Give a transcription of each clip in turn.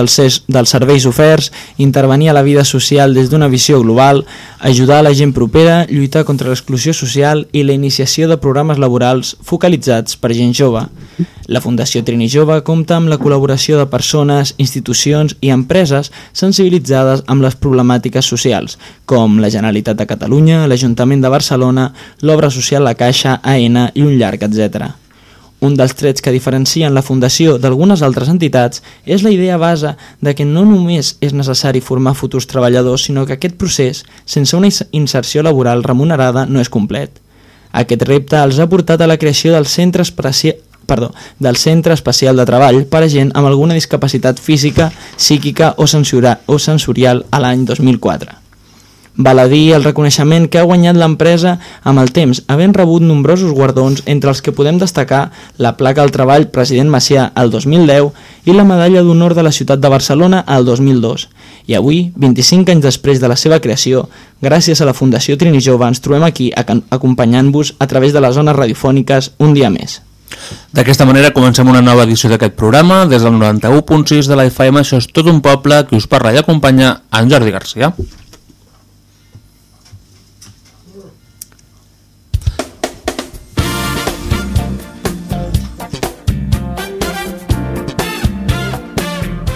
dels, dels serveis oferts, intervenir a la vida social des d'una visió global, ajudar a la gent propera, lluitar contra l'exclusió social i la iniciació de programes laborals focalitzats per gent jove. La Fundació Trini Jove compta amb la col·laboració de persones, institucions i empreses sensibilitzades amb les problemàtiques socials, com la Generalitat de Catalunya, l'Ajuntament de Barcelona, l'Obra Social La Caixa, AENA i un llarg, etc. Un dels trets que diferencien la Fundació d'algunes altres entitats és la idea base de que no només és necessari formar futurs treballadors, sinó que aquest procés, sense una inserció laboral remunerada, no és complet. Aquest repte els ha portat a la creació del Centre Especial perdó, del Centre Especial de Treball per a gent amb alguna discapacitat física, psíquica o, sensorial, o sensorial a l'any 2004. Val a dir el reconeixement que ha guanyat l'empresa amb el temps, havent rebut nombrosos guardons, entre els que podem destacar la placa al treball President Macià el 2010 i la medalla d'honor de la ciutat de Barcelona el 2002. I avui, 25 anys després de la seva creació, gràcies a la Fundació Trini Jove, ens trobem aquí acompanyant-vos a través de les zones radiofòniques un dia més. D'aquesta manera comencem una nova edició d'aquest programa. Des del 91.6 de la FM, això és tot un poble que us parla i acompanya en Jordi Garcia.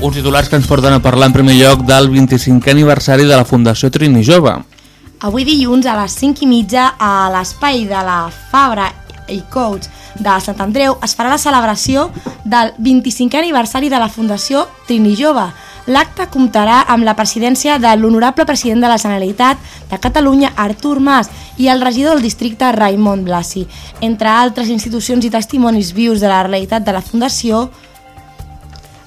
Uns titulars que ens porten a parlar en primer lloc del 25è aniversari de la Fundació Trini Jove. Avui dilluns a les 5 i mitja a l'espai de la Fabra i Coach de Sant Andreu es farà la celebració del 25è aniversari de la Fundació Trini Jove. L'acte comptarà amb la presidència de l'honorable president de la Generalitat de Catalunya, Artur Mas, i el regidor del districte, Raimon Blasi. Entre altres institucions i testimonis vius de la realitat de la Fundació,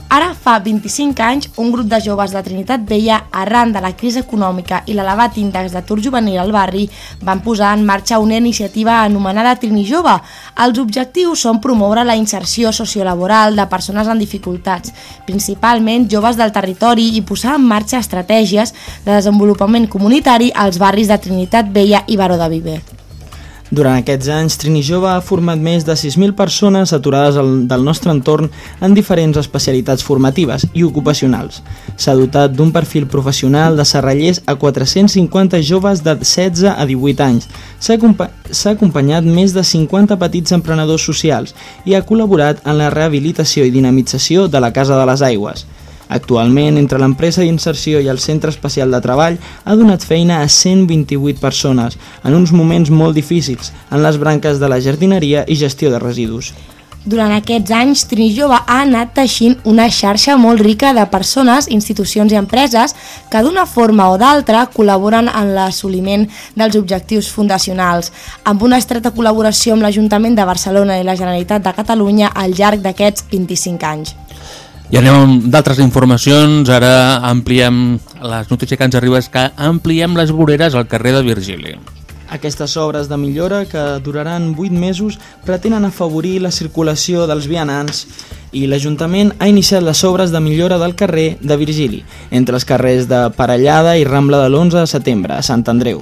Ara fa 25 anys, un grup de joves de Trinitat Vella, arran de la crisi econòmica i l'elevat índex d'atur juvenil al barri, van posar en marxa una iniciativa anomenada Trini Jove. Els objectius són promoure la inserció sociolaboral de persones amb dificultats, principalment joves del territori i posar en marxa estratègies de desenvolupament comunitari als barris de Trinitat Vella i Baró de Viver. Durant aquests anys, Trini Jove ha format més de 6.000 persones aturades al, del nostre entorn en diferents especialitats formatives i ocupacionals. S'ha dotat d'un perfil professional de serrallers a 450 joves de 16 a 18 anys. S'ha acompanyat més de 50 petits emprenedors socials i ha col·laborat en la rehabilitació i dinamització de la Casa de les Aigües. Actualment, entre l'empresa d'inserció i el centre especial de treball, ha donat feina a 128 persones, en uns moments molt difícils, en les branques de la jardineria i gestió de residus. Durant aquests anys, Trinijove ha anat teixint una xarxa molt rica de persones, institucions i empreses que d'una forma o d'altra col·laboren en l'assoliment dels objectius fundacionals, amb una estreta col·laboració amb l'Ajuntament de Barcelona i la Generalitat de Catalunya al llarg d'aquests 25 anys. I anem amb d'altres informacions, ara ampliem les notícies que ens arriba que ampliem les voreres al carrer de Virgili. Aquestes obres de millora, que duraran 8 mesos, pretenen afavorir la circulació dels vianants i l'Ajuntament ha iniciat les obres de millora del carrer de Virgili, entre els carrers de Parellada i Rambla de l'11 de setembre, a Sant Andreu.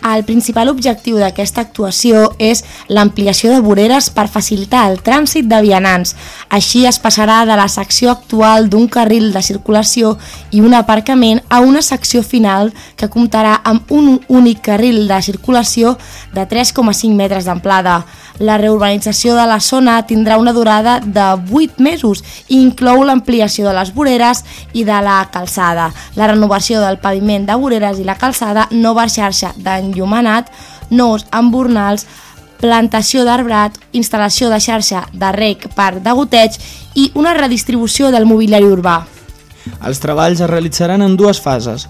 El principal objectiu d'aquesta actuació és l'ampliació de voreres per facilitar el trànsit de vianants. Així es passarà de la secció actual d'un carril de circulació i un aparcament a una secció final que comptarà amb un únic carril de circulació de 3,5 metres d'amplada. La reurbanització de la zona tindrà una durada de 8 mesos i inclou l'ampliació de les voreres i de la calçada, la renovació del paviment de voreres i la calçada, nova xarxa d'enllumenat, nous embornals, plantació d'arbrat, instal·lació de xarxa de rec per degoteig i una redistribució del mobiliari urbà. Els treballs es realitzaran en dues fases,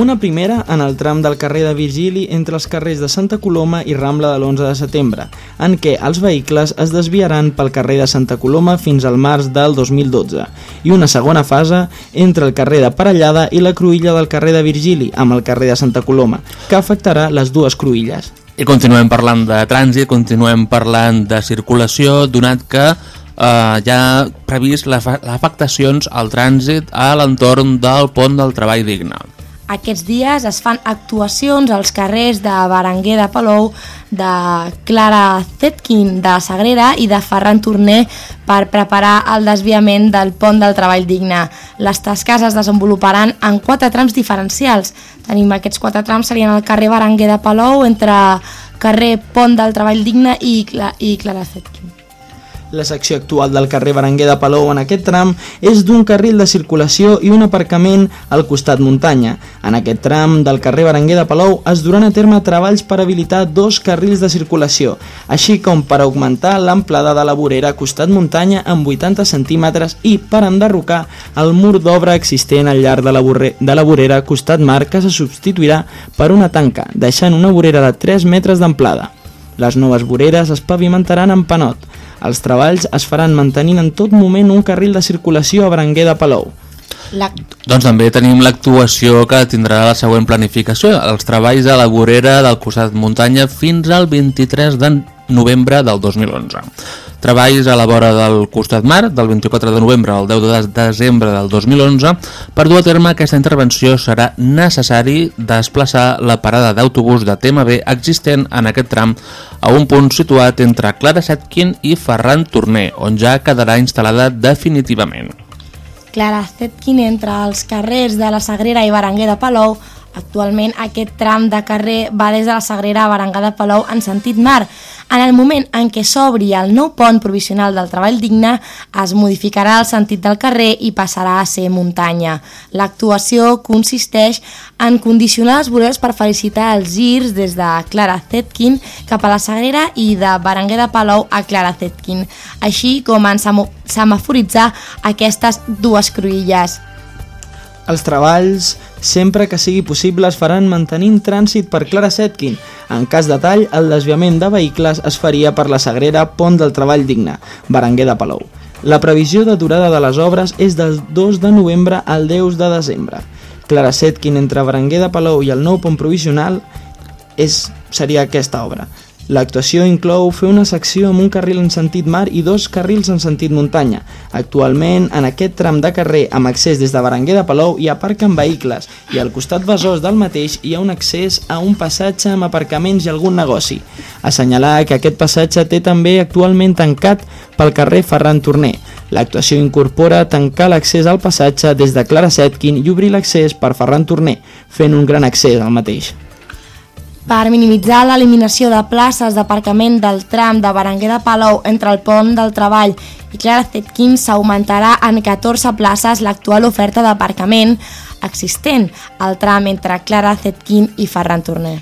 Una primera en el tram del carrer de Virgili entre els carrers de Santa Coloma i Rambla de l'11 de setembre, en què els vehicles es desviaran pel carrer de Santa Coloma fins al març del 2012, i una segona fase entre el carrer de Parellada i la cruïlla del carrer de Virgili amb el carrer de Santa Coloma, que afectarà les dues cruïlles. I continuem parlant de trànsit, continuem parlant de circulació, donat que eh, hi ha previst les afectacions al trànsit a l'entorn del pont del treball digne. Aquests dies es fan actuacions als carrers de Berenguer de Palou, de Clara Zetkin de Sagrera i de Ferran Torner per preparar el desviament del pont del treball digne. Les tasques es desenvoluparan en quatre trams diferencials. Tenim aquests quatre trams, serien el carrer Berenguer de Palou, entre carrer Pont del Treball Digne i, Cla i Clara Zetkin. La secció actual del carrer Berenguer de Palou en aquest tram és d'un carril de circulació i un aparcament al costat muntanya. En aquest tram del carrer Berenguer de Palou es duran a terme treballs per habilitar dos carrils de circulació, així com per augmentar l'amplada de la vorera costat muntanya amb 80 centímetres i per enderrocar el mur d'obra existent al llarg de la, de la vorera costat mar que se substituirà per una tanca, deixant una vorera de 3 metres d'amplada. Les noves voreres es pavimentaran amb panot, els treballs es faran mantenint en tot moment un carril de circulació a Berenguer de Palou. La... Doncs també tenim l'actuació que tindrà la següent planificació, els treballs a la vorera del costat muntanya fins al 23 de novembre del 2011. Treballs a la vora del costat mar, del 24 de novembre al 10 de desembre del 2011. Per dur a terme aquesta intervenció serà necessari desplaçar la parada d'autobús de TMB existent en aquest tram a un punt situat entre Clara Setkin i Ferran Torner, on ja quedarà instal·lada definitivament. Clara Zetkin entre els carrers de la Sagrera i Berenguer de Palou Actualment aquest tram de carrer va des de la Sagrera a Barangà de Palou en sentit mar. En el moment en què s'obri el nou pont provisional del treball digne, es modificarà el sentit del carrer i passarà a ser muntanya. L'actuació consisteix en condicionar les voreres per felicitar els girs des de Clara Zetkin cap a la Sagrera i de Berenguer de Palou a Clara Zetkin, així com en semaforitzar aquestes dues cruïlles. Els treballs, sempre que sigui possible, es faran mantenint trànsit per Clara Setkin. En cas de tall, el desviament de vehicles es faria per la Sagrera Pont del Treball Digne, Berenguer de Palou. La previsió de durada de les obres és del 2 de novembre al 10 de desembre. Clara Setkin entre Berenguer de Palou i el nou pont provisional és, seria aquesta obra. L'actuació inclou fer una secció amb un carril en sentit mar i dos carrils en sentit muntanya. Actualment, en aquest tram de carrer amb accés des de Berenguer de Palou hi aparquen vehicles i al costat besòs del mateix hi ha un accés a un passatge amb aparcaments i algun negoci. Assenyalar que aquest passatge té també actualment tancat pel carrer Ferran Torner. L'actuació incorpora tancar l'accés al passatge des de Clara Setkin i obrir l'accés per Ferran Torner, fent un gran accés al mateix. Per minimitzar l'eliminació de places d'aparcament del tram de Berenguer de Palou entre el pont del treball i Clara Zetkin s'augmentarà en 14 places l'actual oferta d'aparcament existent al tram entre Clara Zetkin i Ferran Torner.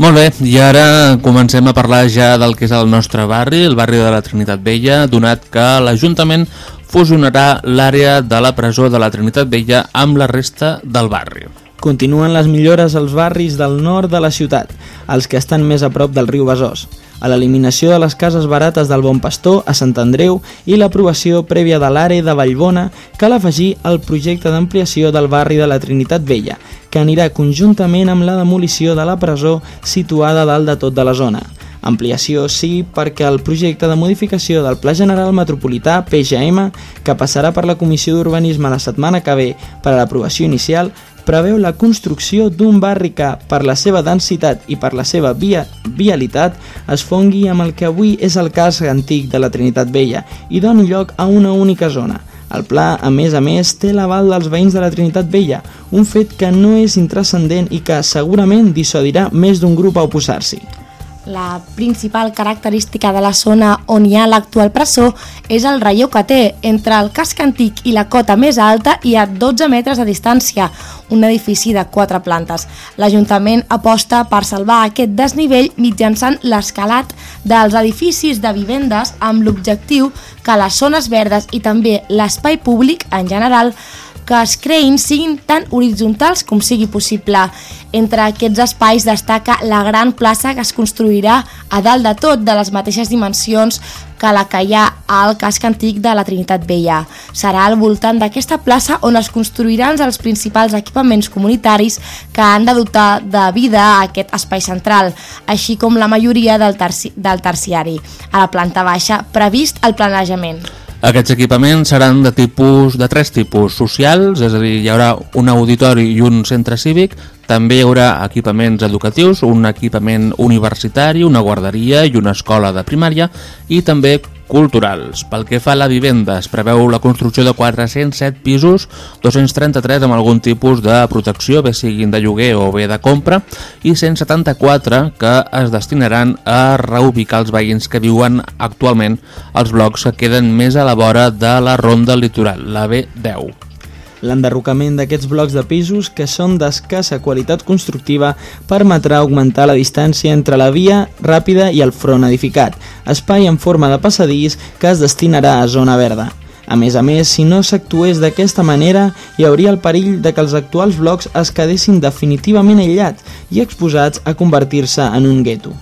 Molt bé, i ara comencem a parlar ja del que és el nostre barri, el barri de la Trinitat Vella, donat que l'Ajuntament fusionarà l'àrea de la presó de la Trinitat Vella amb la resta del barri. Continuen les millores als barris del nord de la ciutat, els que estan més a prop del riu Besòs, a l'eliminació de les cases barates del Bon Pastor a Sant Andreu i l'aprovació prèvia de l'àrea de Vallbona cal afegir el projecte d'ampliació del barri de la Trinitat Vella, que anirà conjuntament amb la demolició de la presó situada dalt de tot de la zona. Ampliació sí perquè el projecte de modificació del Pla General Metropolità PGM, que passarà per la Comissió d'Urbanisme la setmana que ve per a l'aprovació inicial, preveu la construcció d'un barri que, per la seva densitat i per la seva via vialitat, es fongui amb el que avui és el cas antic de la Trinitat Vella i doni lloc a una única zona. El pla, a més a més, té l'aval dels veïns de la Trinitat Vella, un fet que no és intrascendent i que segurament dissuadirà més d'un grup a oposar-s'hi. La principal característica de la zona on hi ha l'actual presó és el relleu que té. Entre el casc antic i la cota més alta hi ha 12 metres de distància, un edifici de quatre plantes. L'Ajuntament aposta per salvar aquest desnivell mitjançant l'escalat dels edificis de vivendes amb l'objectiu que les zones verdes i també l'espai públic en general que es creïn siguin tan horitzontals com sigui possible. Entre aquests espais destaca la gran plaça que es construirà a dalt de tot de les mateixes dimensions que la que hi ha al casc antic de la Trinitat Vella. Serà al voltant d'aquesta plaça on es construiran els principals equipaments comunitaris que han de dotar de vida a aquest espai central, així com la majoria del, terci del terciari, a la planta baixa, previst el planejament. Aquests equipaments seran de tipus de tres tipus socials, és a dir, hi haurà un auditori i un centre cívic, també hi haurà equipaments educatius, un equipament universitari, una guarderia i una escola de primària i també culturals. Pel que fa a la vivenda, es preveu la construcció de 407 pisos, 233 amb algun tipus de protecció, bé siguin de lloguer o bé de compra, i 174 que es destinaran a reubicar els veïns que viuen actualment als blocs que queden més a la vora de la ronda litoral, la B10. L'enderrocament d'aquests blocs de pisos, que són d'escassa qualitat constructiva, permetrà augmentar la distància entre la via ràpida i el front edificat, espai en forma de passadís que es destinarà a zona verda. A més a més, si no s'actués d'aquesta manera, hi hauria el perill de que els actuals blocs es quedessin definitivament aïllats i exposats a convertir-se en un gueto.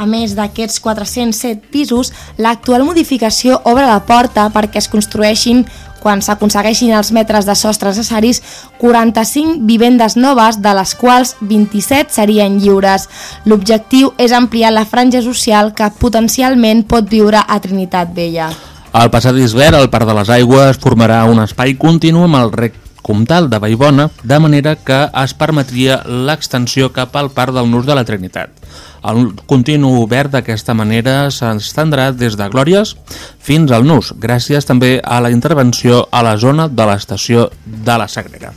A més d'aquests 407 pisos, l'actual modificació obre la porta perquè es construeixin quan s'aconsegueixin els metres de sostre necessaris, 45 vivendes noves, de les quals 27 serien lliures. L'objectiu és ampliar la franja social que potencialment pot viure a Trinitat Vella. Al passadís verd, al Parc de les Aigües, formarà un espai continu amb el rec comtal de Vallbona, de manera que es permetria l'extensió cap al Parc del Nus de la Trinitat. El continu obert d'aquesta manera s'estendrà des de Glòries fins al Nus, gràcies també a la intervenció a la zona de l'estació de la Sagrera.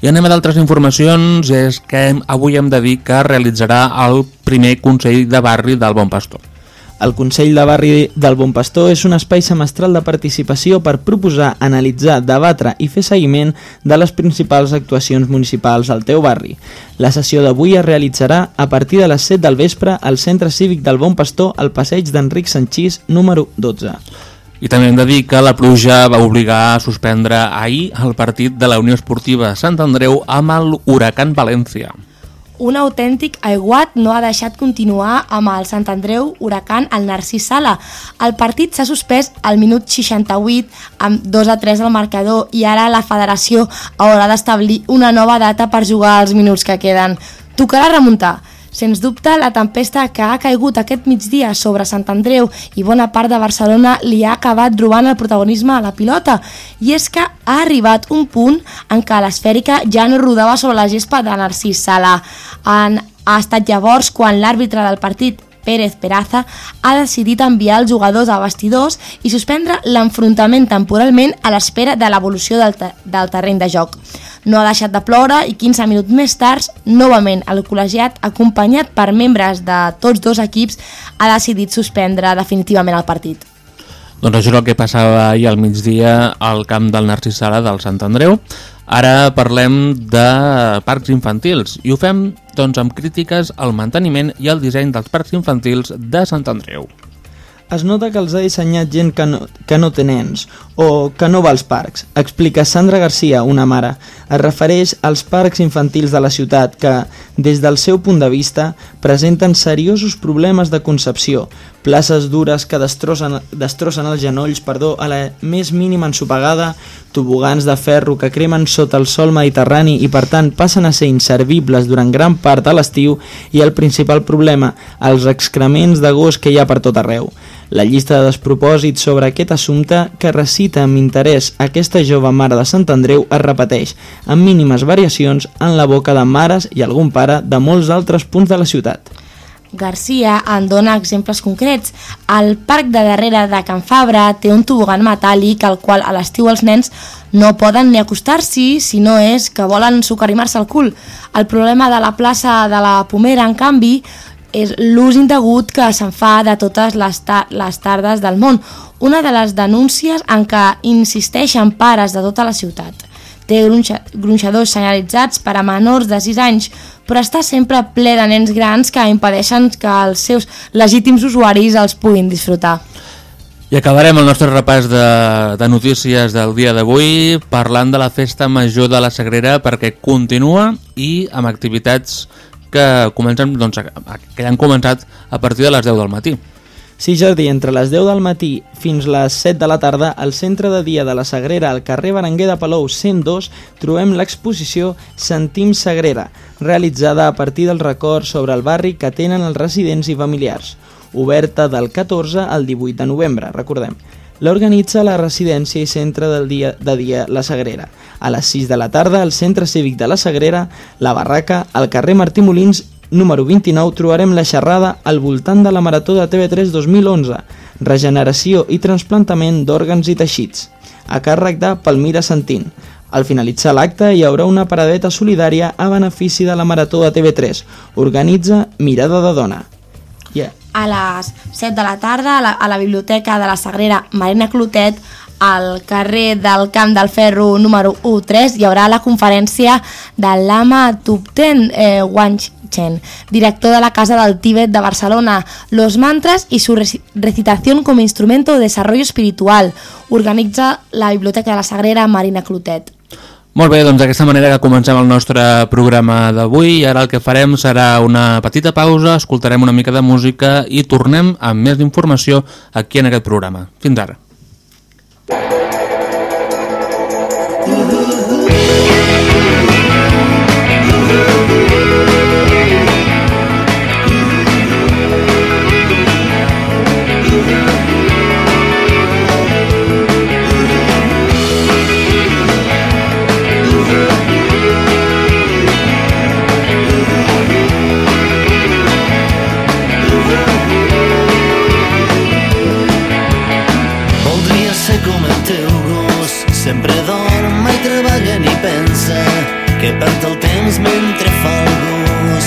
I anem a d'altres informacions, és que avui hem de dir que realitzarà el primer Consell de Barri del Bon Pastor. El Consell de Barri del Bon Pastor és un espai semestral de participació per proposar, analitzar, debatre i fer seguiment de les principals actuacions municipals al teu barri. La sessió d'avui es realitzarà a partir de les 7 del vespre al Centre Cívic del Bon Pastor al passeig d'Enric Sanchís, número 12. I també hem de dir que la pluja va obligar a suspendre ahir el partit de la Unió Esportiva Sant Andreu amb el Huracan València un autèntic aiguat no ha deixat continuar amb el Sant Andreu Huracan al Narcís Sala. El partit s'ha suspès al minut 68 amb 2 a 3 al marcador i ara la federació haurà d'establir una nova data per jugar els minuts que queden. Tocarà remuntar. Sens dubte, la tempesta que ha caigut aquest migdia sobre Sant Andreu i bona part de Barcelona li ha acabat robant el protagonisme a la pilota. I és que ha arribat un punt en què l'esfèrica ja no rodava sobre la gespa de Narcís Sala. En, ha estat llavors quan l'àrbitre del partit Pérez Peraza ha decidit enviar els jugadors a vestidors i suspendre l'enfrontament temporalment a l'espera de l'evolució del, te del terreny de joc. No ha deixat de ploure i 15 minuts més tard, novament el col·legiat, acompanyat per membres de tots dos equips, ha decidit suspendre definitivament el partit. Doncs això és el que passava ahir al migdia al camp del Narcís Sala del Sant Andreu. Ara parlem de parcs infantils i ho fem doncs, amb crítiques al manteniment i al disseny dels parcs infantils de Sant Andreu. Es nota que els ha dissenyat gent que no, que no té nens o que no va als parcs, explica Sandra Garcia, una mare. Es refereix als parcs infantils de la ciutat que, des del seu punt de vista, presenten seriosos problemes de concepció, places dures que destrossen, destrossen els genolls perdó, a la més mínima ensopegada, tobogans de ferro que cremen sota el sol mediterrani i per tant passen a ser inservibles durant gran part de l'estiu i el principal problema, els excrements de gos que hi ha per tot arreu. La llista de despropòsits sobre aquest assumpte que recita amb interès aquesta jove mare de Sant Andreu es repeteix, amb mínimes variacions en la boca de mares i algun pare de molts altres punts de la ciutat. Garcia en dona exemples concrets. El parc de darrere de Can Fabra té un tobogan metàl·lic al qual a l'estiu els nens no poden ni acostar-s'hi si no és que volen sucarimar-se el cul. El problema de la plaça de la Pomera, en canvi, és l'ús indegut que se'n fa de totes les, ta les tardes del món, una de les denúncies en què insisteixen pares de tota la ciutat. Té gronxa, gronxadors senyalitzats per a menors de 6 anys, però està sempre ple de nens grans que impedeixen que els seus legítims usuaris els puguin disfrutar. I acabarem el nostre repàs de, de notícies del dia d'avui parlant de la Festa Major de la Sagrera perquè continua i amb activitats que, comencen, doncs, que han començat a partir de les 10 del matí. Sí, Jordi, entre les 10 del matí fins les 7 de la tarda, al centre de dia de la Sagrera, al carrer Berenguer de Palou 102, trobem l'exposició Sentim Sagrera, realitzada a partir del record sobre el barri que tenen els residents i familiars, oberta del 14 al 18 de novembre, recordem. L'organitza la residència i centre del dia de dia La Sagrera. A les 6 de la tarda, al Centre Cívic de La Sagrera, la Barraca, al carrer Martí Molins número 29 trobarem la xerrada al voltant de la Marató de TV3 2011, regeneració i transplantament d'òrgans i teixits, a càrrec de Palmira Santín. Al finalitzar l'acte hi haurà una paradeta solidària a benefici de la Marató de TV3. Organitza Mirada de Dona. Yeah. A les 7 de la tarda, a la, a la Biblioteca de la Sagrera Marina Clotet, al carrer del Camp del Ferro número 1-3 hi haurà la conferència de l'Ama Tupten eh, Wang Chen, director de la Casa del Tíbet de Barcelona, los mantras y su recitación como instrumento de desarrollo espiritual. Organitza la Biblioteca de la Sagrera Marina Clotet. Molt bé, doncs d'aquesta manera que comencem el nostre programa d'avui i ara el que farem serà una petita pausa, escoltarem una mica de música i tornem amb més informació aquí en aquest programa. Fins ara. que perd el temps mentre fa el bus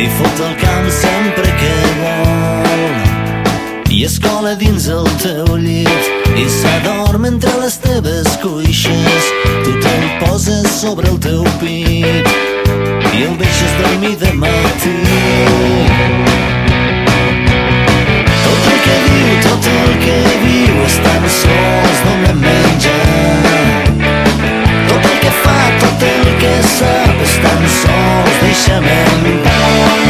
i fot el camp sempre que vol. I es cola dins el teu llit i s'adorm entre les teves cuixes. Tu te'l poses sobre el teu pit i el deixes dormir de matí. Tot el que diu, tot el que viu estan sols, no me massa, estan sols, deixa'm en pau.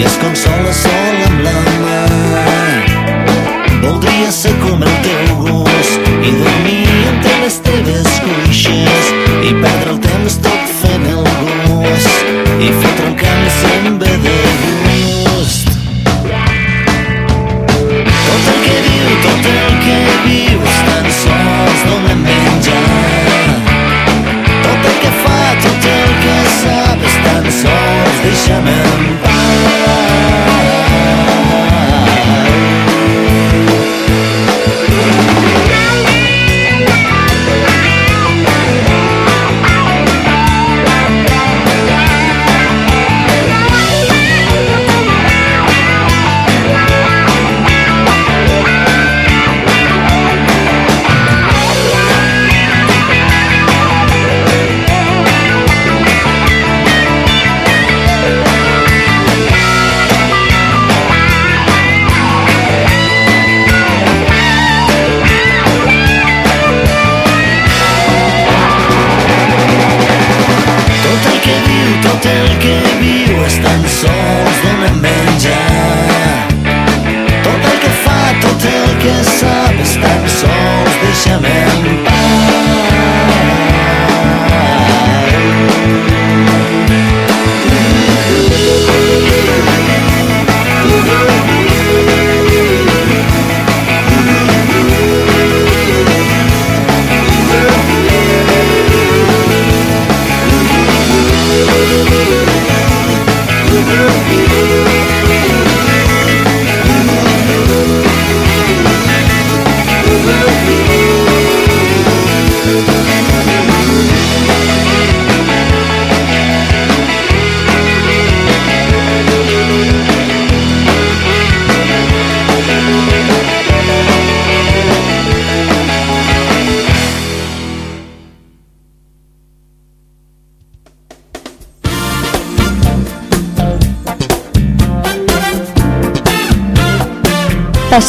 i es consola sol amb la mà. Voldria ser com el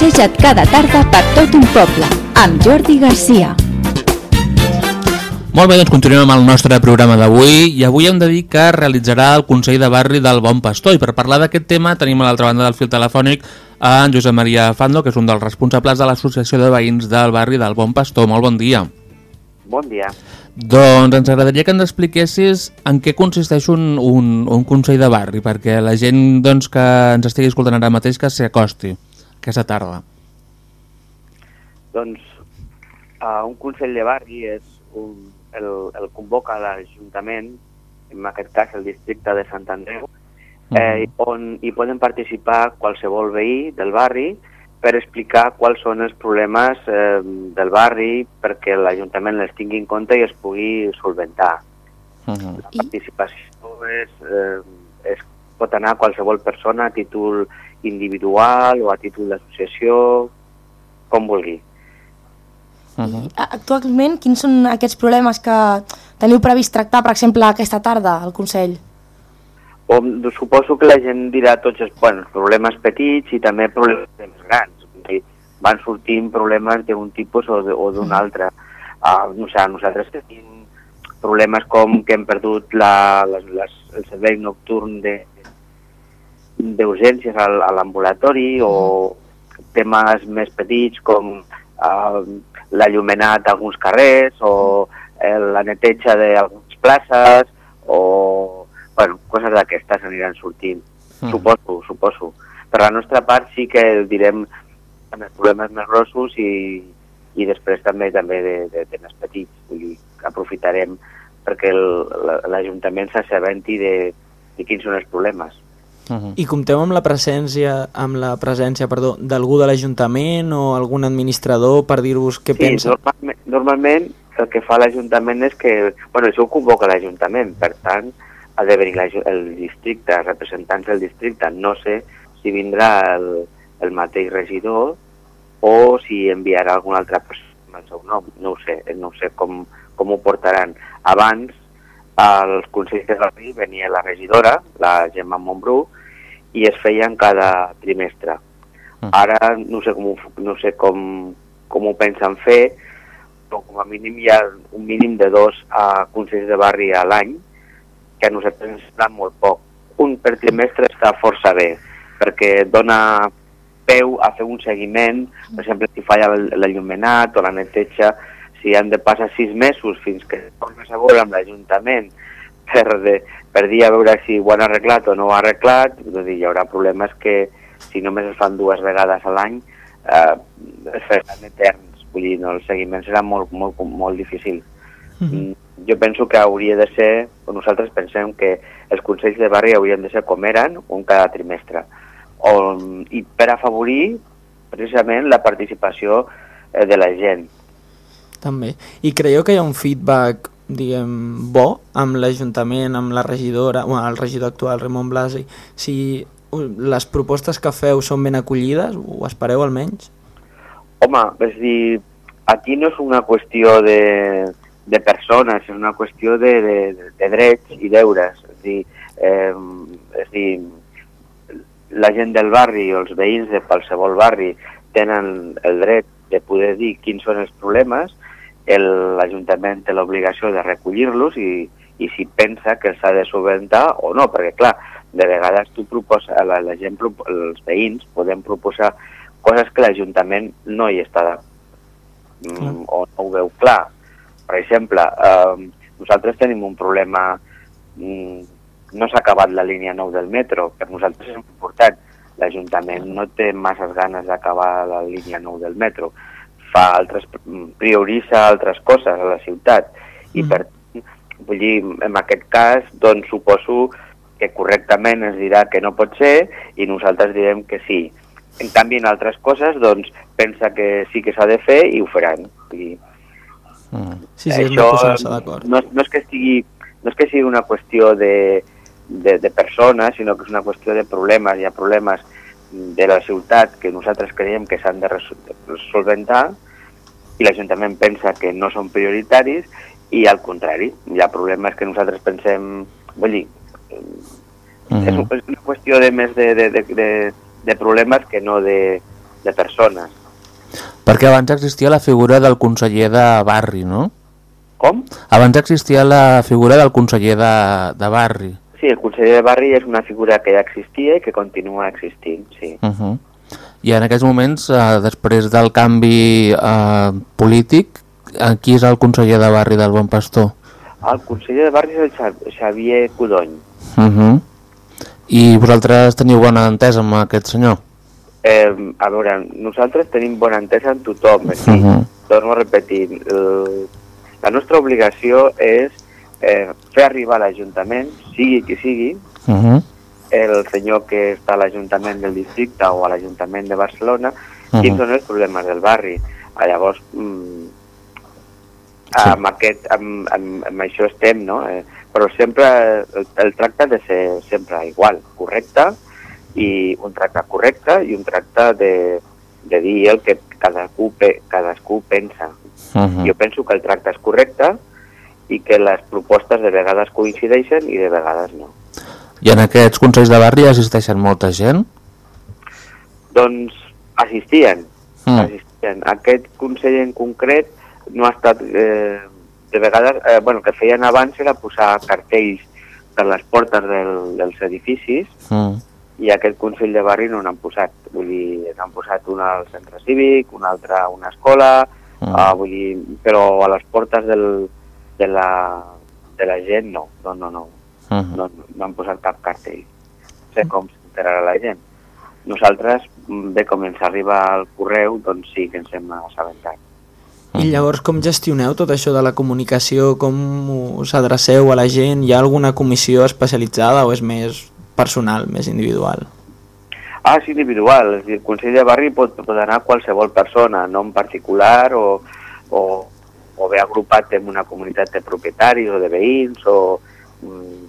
Passeja't cada tarda per tot un poble, amb Jordi Garcia. Molt bé, doncs continuem amb el nostre programa d'avui i avui hem de dir que realitzarà el Consell de Barri del Bon Pastor i per parlar d'aquest tema tenim a l'altra banda del fil telefònic a en Josep Maria Fando, que és un dels responsables de l'Associació de Veïns del barri del Bon Pastor. Molt bon dia. Bon dia. Doncs ens agradaria que ens expliquessis en què consisteix un, un, un Consell de Barri, perquè la gent doncs, que ens estigui escoltant ara mateix que s'acosti aquesta tarda. Doncs uh, un Consell de Barri és un, el, el convoca l'Ajuntament, en aquest cas el districte de Sant Andreu, eh, on hi poden participar qualsevol veí del barri per explicar quals són els problemes eh, del barri perquè l'Ajuntament les tingui en compte i es pugui solventar. Uh -huh. La participació és, eh, és, pot anar a qualsevol persona a títol individual o a títol d'associació, com vulgui. Uh -huh. A- Actualment, quins són aquests problemes que teniu previst tractar, per exemple, aquesta tarda al Consell? O, suposo que la gent dirà tots els, bueno, problemes petits i també problemes més grans. Van sortint problemes d'un tipus o de- o d'un altre. Uh, no sé, nosaltres tenim problemes com que hem perdut la, les, les, el servei nocturn de d'urgències al- a l'ambulatori o temes més petits com uh, l'allumenat d'alguns carrers o eh, la neteja d'algunes places o bueno, coses d'aquestes aniran sortint, Mm. suposo, suposo. Per la nostra part sí que direm en els problemes més grossos i, i després també també de, de temes petits. Vull dir, aprofitarem perquè l'Ajuntament s'assabenti de, de quins són els problemes. Uh -huh. I compteu amb la presència amb la presència, perdó, d'algú de l'Ajuntament o algun administrador per dir-vos què sí, pensa? Normalment, normalment el que fa l'Ajuntament és que... Bueno, això ho convoca l'Ajuntament, per tant, ha de venir el districte, representants del districte. No sé si vindrà el, el mateix regidor o si enviarà alguna altra persona amb el seu nom. No ho sé, no ho sé com, com ho portaran. Abans, als Consells de Barri venia la regidora, la Gemma Montbrú, i es feien cada trimestre. Mm. Ara no sé com, no sé com, com ho pensen fer, però com a mínim hi ha un mínim de dos a Consells de Barri a l'any, que a nosaltres ens sembla molt poc. Un per trimestre està força bé, perquè dona peu a fer un seguiment, per exemple, si falla l'allumenat o la neteja, si han de passar sis mesos fins que tornes a veure amb l'Ajuntament per, de, per dir a veure si ho han arreglat o no ho ha arreglat, doncs hi haurà problemes que si només es fan dues vegades a l'any eh, es faran eterns, vull dir, no, el seguiment serà molt, molt, molt difícil. Mm, Jo penso que hauria de ser, o nosaltres pensem que els consells de barri haurien de ser com eren, un cada trimestre, on, i per afavorir precisament la participació eh, de la gent. També. I creieu que hi ha un feedback, diguem, bo amb l'Ajuntament, amb la regidora, bueno, el regidor actual, Ramon Blasi, si les propostes que feu són ben acollides, ho espereu almenys? Home, és dir, aquí no és una qüestió de, de persones, és una qüestió de, de, de drets i deures. És dir, eh, és dir, la gent del barri o els veïns de qualsevol barri tenen el dret de poder dir quins són els problemes, l'Ajuntament té l'obligació de recollir-los i, i si pensa que s'ha de solventar o no, perquè clar, de vegades tu proposa, la, la gent, els veïns podem proposar coses que l'Ajuntament no hi està mm, o no ho veu clar. Per exemple, eh, nosaltres tenim un problema, mm, no s'ha acabat la línia 9 del metro, per nosaltres és important. L'Ajuntament no té masses ganes d'acabar la línia 9 del metro, fa altres, mm, prioritza altres coses a la ciutat i Mm. per vull dir, en aquest cas, doncs suposo que correctament es dirà que no pot ser i nosaltres direm que sí. En canvi, en altres coses, doncs, pensa que sí que s'ha de fer i ho faran. Vull dir, Mm. Sí, sí, és una posar-se d'acord. no, no, és que estigui, no és que sigui una qüestió de, de, de persones, sinó que és una qüestió de problemes. Hi ha problemes de la ciutat que nosaltres creiem que s'han de solventar i l'Ajuntament pensa que no són prioritaris i al contrari, hi ha problemes que nosaltres pensem, vull dir, Mm. és, un- és una qüestió de més de, de, de, de, de problemes que no de, de persones. Perquè abans existia la figura del conseller de barri, no? Com? Abans existia la figura del conseller de, de barri. Sí, el conseller de barri és una figura que ja existia i que continua existint, sí. Uh -huh. I en aquests moments, eh, després del canvi eh, polític, eh, qui és el conseller de barri del Bon Pastor? El conseller de barri és el Xa- Xavier Codony. Uh -huh. I vosaltres teniu bona entesa amb aquest senyor? Eh, a veure, nosaltres tenim bona entesa amb tothom, és a dir, Mhm. torno a repetir, la nostra obligació és eh, fer arribar a l'Ajuntament, sigui qui sigui, Uh -huh. el senyor que està a l'Ajuntament del districte o a l'Ajuntament de Barcelona, Mhm. quins són els problemes del barri. Ah, Llavors, mm, amb, aquest, amb, amb, amb això estem, no? Eh, però sempre el, el tracte ha de ser sempre igual, correcte, i un tracte correcte i un tracte de, de dir el que cadascú, pe, cadascú pensa. Uh -huh. Jo penso que el tracte és correcte i que les propostes de vegades coincideixen i de vegades no. I en aquests consells de barri assisteixen molta gent? Doncs assistien, Mm. assistien. Aquest consell en concret no ha estat... Eh, de vegades, eh, bueno, el que feien abans era posar cartells per les portes del, dels edificis Mm. i aquest Consell de Barri no n'han posat. Vull dir, n'han posat un al centre cívic, un altre a una escola, Mm. uh, vull dir, però a les portes del, de, la, de la gent no, no, no, no, Uh -huh. no, no han posat cap cartell. No sé com s'enterarà la gent. Nosaltres, mm, bé, com ens arriba el correu, doncs sí que ens hem assabentat. I llavors com gestioneu tot això de la comunicació? Com us adreceu a la gent? Hi ha alguna comissió especialitzada o és més personal, més individual? Ah, és individual, és dir, el Consell de Barri pot, pot anar qualsevol persona, no en particular o, o, o bé agrupat en una comunitat de propietaris o de veïns o mm,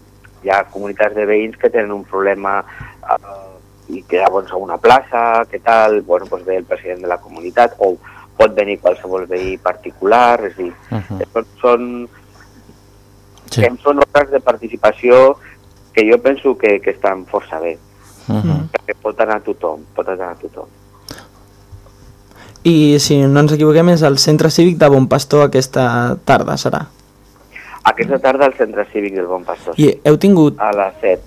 hi ha comunitats de veïns que tenen un problema eh, i que llavors a una plaça, què tal, bueno, doncs ve el president de la comunitat o pot venir qualsevol veí particular, és a dir, Uh -huh. són, Sí. són òrgans de participació que jo penso que, que estan força bé Uh -huh. perquè pot anar a tothom, pot anar a tothom. I si no ens equivoquem és el Centre Cívic de Bon Pastor aquesta tarda, serà. Aquesta tarda al Centre Cívic del Bon Pastor, I heu tingut, a les 7.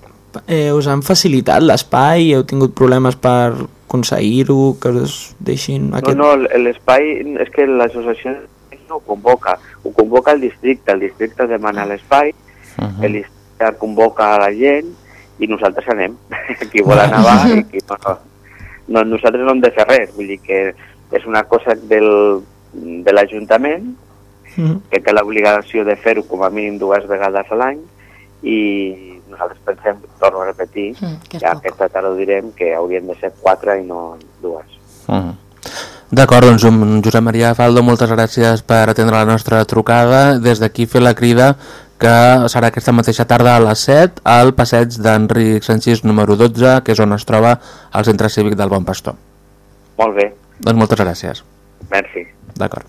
eh, us han facilitat l'espai? Heu tingut problemes per aconseguir-ho, que us deixin No, aquest... no, l'espai, és que l'associació no ho convoca, ho convoca el districte, el districte demana l'espai, Uh -huh. el districte convoca a la gent i nosaltres anem. qui vol anar va i qui no, no. no. Nosaltres no hem de fer res, vull dir que és una cosa del, de l'Ajuntament Mm. que té l'obligació de fer-ho com a mínim dues vegades a l'any i nosaltres pensem, torno a repetir, Mm, que ja aquesta tarda ho direm, que haurien de ser quatre i no dues. -huh. D'acord, doncs Josep Maria Faldo, moltes gràcies per atendre la nostra trucada. Des d'aquí fer la crida que serà aquesta mateixa tarda a les 7 al passeig d'Enric Sanchís número 12, que és on es troba el Centre Cívic del Bon Pastor. Molt bé, Doncs moltes gràcies. merci. D'acord.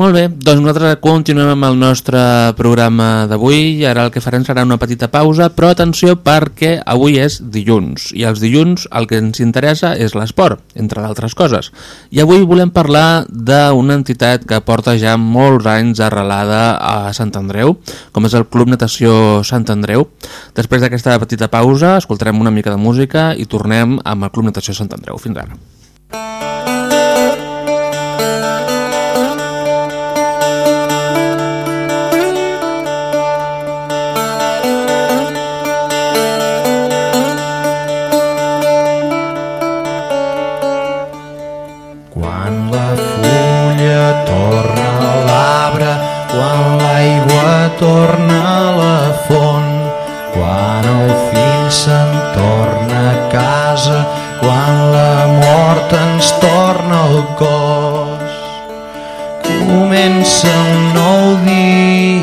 Molt bé, doncs nosaltres continuem amb el nostre programa d'avui i ara el que farem serà una petita pausa, però atenció perquè avui és dilluns i els dilluns el que ens interessa és l'esport, entre d'altres coses. I avui volem parlar d'una entitat que porta ja molts anys arrelada a Sant Andreu, com és el Club Natació Sant Andreu. Després d'aquesta petita pausa escoltarem una mica de música i tornem amb el Club Natació Sant Andreu. Fins ara. Quan la fulla ens torna al cos. Comença un nou dia,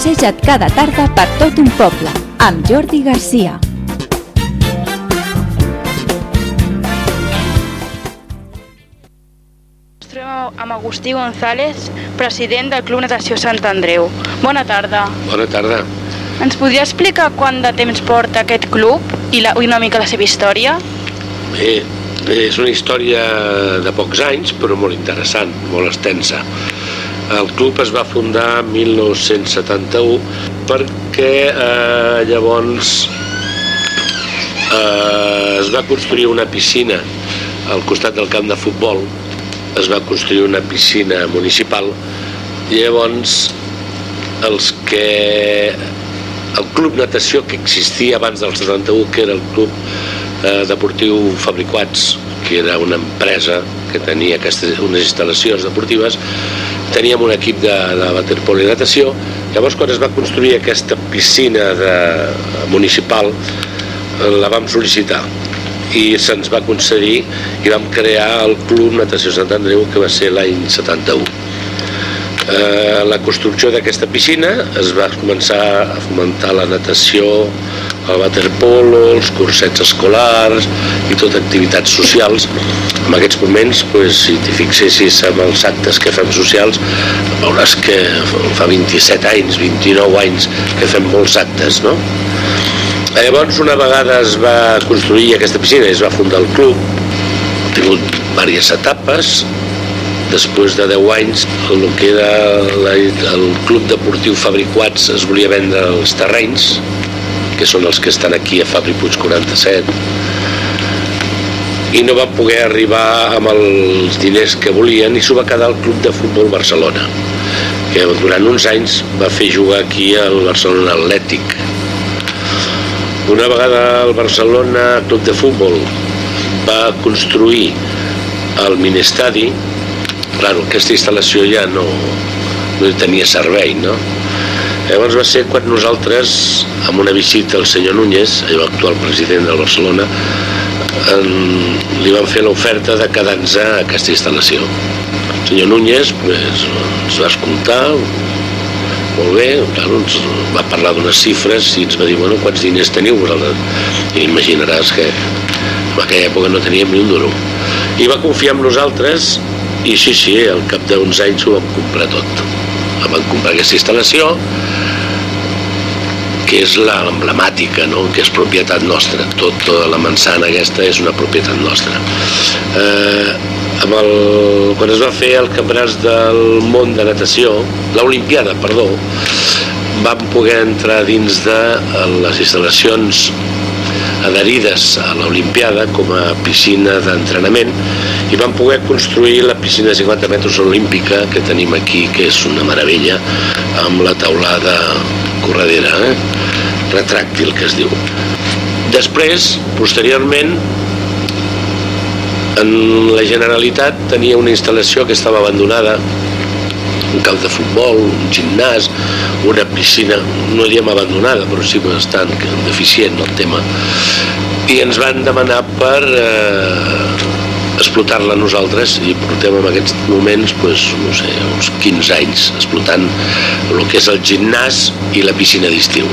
Passeja't cada tarda per tot un poble, amb Jordi Garcia. Ens trobem amb Agustí González, president del Club Natació Sant Andreu. Bona tarda. Bona tarda. Ens podria explicar quant de temps porta aquest club i, la, i una mica la seva història? Bé, és una història de pocs anys, però molt interessant, molt extensa. El club es va fundar en 1971 perquè eh, llavors eh, es va construir una piscina al costat del camp de futbol, es va construir una piscina municipal. I llavors els que el club natació que existia abans del 71, que era el club eh, deportiu Fabricats, que era una empresa que tenia aquestes, unes instal·lacions deportives, teníem un equip de, de waterpolo i natació. Llavors, quan es va construir aquesta piscina de, municipal, la vam sol·licitar i se'ns va concedir i vam crear el Club Natació Sant Andreu que va ser l'any 71 eh, la construcció d'aquesta piscina es va començar a fomentar la natació, el waterpolo, els cursets escolars i tot activitats socials. En aquests moments, pues, si t'hi fixessis amb els actes que fem socials, veuràs que fa 27 anys, 29 anys que fem molts actes, no? Llavors, una vegada es va construir aquesta piscina i es va fundar el club, ha tingut diverses etapes, després de 10 anys el que era la, el club deportiu Fabricats es volia vendre els terrenys que són els que estan aquí a Fabri Puig 47 i no van poder arribar amb els diners que volien i s'ho va quedar el club de futbol Barcelona que durant uns anys va fer jugar aquí el Barcelona Atlètic. Una vegada el Barcelona Club de Futbol va construir el minestadi, claro, aquesta instal·lació ja no, no tenia servei, no? Llavors va ser quan nosaltres, amb una visita al senyor Núñez, l'actual president del Barcelona, en, li van fer l'oferta de quedar-nos a aquesta instal·lació. El senyor Núñez pues, ens va escoltar, molt bé, clar, ens va parlar d'unes xifres i ens va dir, bueno, quants diners teniu vosaltres? I imaginaràs que en aquella època no teníem ni un duro. I va confiar en nosaltres i sí, sí, al cap d'uns anys ho vam comprar tot. Vam comprar aquesta instal·lació, que és l'emblemàtica, no? que és propietat nostra. Tot, tota la manzana aquesta és una propietat nostra. Eh, amb el, quan es va fer el campionat del món de natació, l'Olimpiada, perdó, vam poder entrar dins de les instal·lacions adherides a l'Olimpiada com a piscina d'entrenament i vam poder construir la piscina de 50 metres olímpica que tenim aquí, que és una meravella, amb la taulada corredera, eh? retràctil que es diu. Després, posteriorment, en la Generalitat tenia una instal·lació que estava abandonada, un camp de futbol, un gimnàs, una piscina, no diem abandonada, però sí bastant deficient el tema. I ens van demanar per eh, explotar-la nosaltres i portem en aquests moments pues, no sé, uns 15 anys explotant el que és el gimnàs i la piscina d'estiu.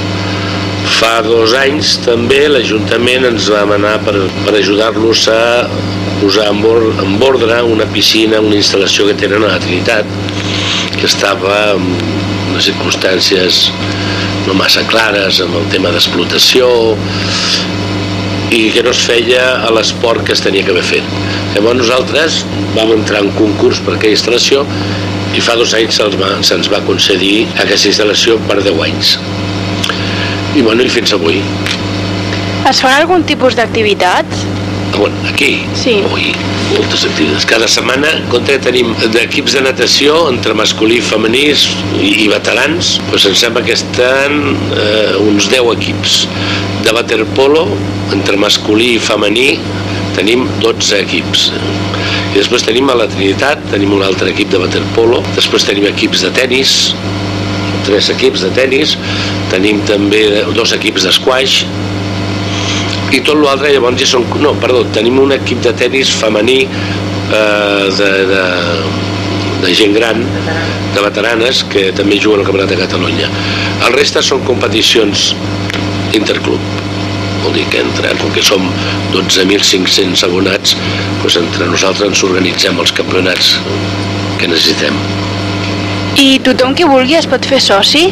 Fa dos anys també l'Ajuntament ens va demanar per, per ajudar-los a posar en, en ordre una piscina, una instal·lació que tenen a la Trinitat, que estava en unes circumstàncies no massa clares amb el tema d'explotació i que no es feia a l'esport que es tenia que haver fet. Llavors nosaltres vam entrar en concurs per aquella instal·lació i fa dos anys se'ns va, se va concedir aquesta instal·lació per 10 anys. I bueno, i fins avui. Es fan algun tipus d'activitats? Bueno, aquí, sí. ui, moltes activitats. Cada setmana, que tenim d'equips de natació entre masculí, femenís i, i veterans, doncs em sembla que estan eh, uns 10 equips. De waterpolo, entre masculí i femení, tenim 12 equips. I després tenim a la Trinitat, tenim un altre equip de waterpolo, després tenim equips de tennis, tres equips de tennis, tenim també dos equips d'esquaix, i tot l'altre llavors ja són... No, perdó, tenim un equip de tennis femení eh, de, de, de gent gran, de veteranes, que també juguen al Campionat de Catalunya. El reste són competicions interclub. Vol dir que entre, com que som 12.500 abonats, doncs entre nosaltres ens organitzem els campionats que necessitem. I tothom que vulgui es pot fer soci?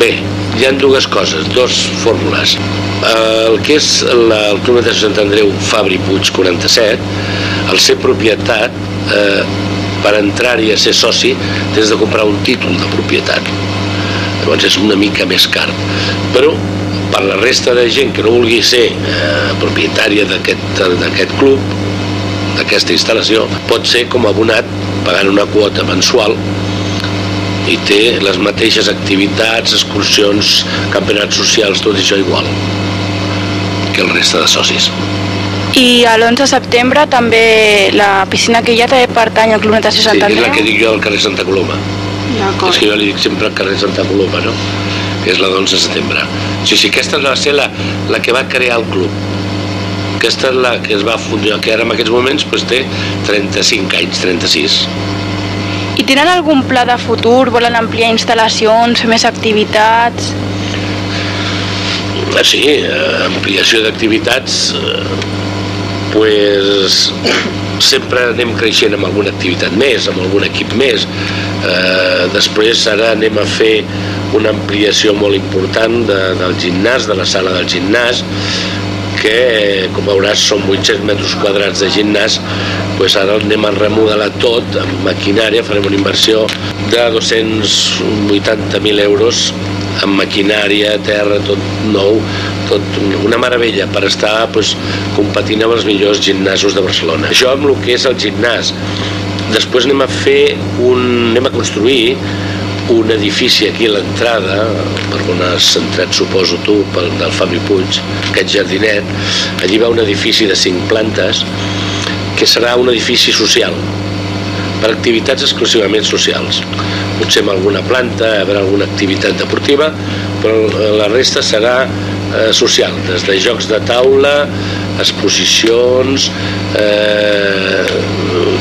Bé, hi ha dues coses, dos fórmules. Eh, el que és la, el Club de Sant Andreu Fabri Puig 47, el ser propietat, eh, per entrar-hi a ser soci, tens de comprar un títol de propietat. Llavors és una mica més car. Però per la resta de gent que no vulgui ser eh, propietària d'aquest club, d'aquesta instal·lació, pot ser com abonat pagant una quota mensual i té les mateixes activitats, excursions, campionats socials, tot això igual que el resta de socis. I a l'11 de setembre també la piscina que hi ha també pertany al Club Natació Sant Sí, és la que dic jo al carrer Santa Coloma. D'acord. És que jo li dic sempre al carrer Santa Coloma, no? Que és la d'11 de setembre. Sí, sí, aquesta va ser la, la que va crear el club. Aquesta és la que es va fundar, que ara en aquests moments pues, té 35 anys, 36. I tenen algun pla de futur? Volen ampliar instal·lacions, fer més activitats? Ah, sí, eh, ampliació d'activitats, eh, pues, sempre anem creixent amb alguna activitat més, amb algun equip més. Eh, després ara anem a fer una ampliació molt important de, del gimnàs, de la sala del gimnàs, que, com veuràs, són 800 metres quadrats de gimnàs, pues ara anem a remodelar tot amb maquinària, farem una inversió de 280.000 euros amb maquinària, terra, tot nou, tot una meravella per estar pues, competint amb els millors gimnasos de Barcelona. Això amb el que és el gimnàs. Després anem a fer un, anem a construir un edifici aquí a l'entrada, per on has entrat, suposo tu, pel, del Fabi Puig, aquest jardinet, allí va un edifici de cinc plantes, que serà un edifici social, per activitats exclusivament socials. Potser amb alguna planta, hi haurà alguna activitat deportiva, però la resta serà eh, social, des de jocs de taula, exposicions, eh,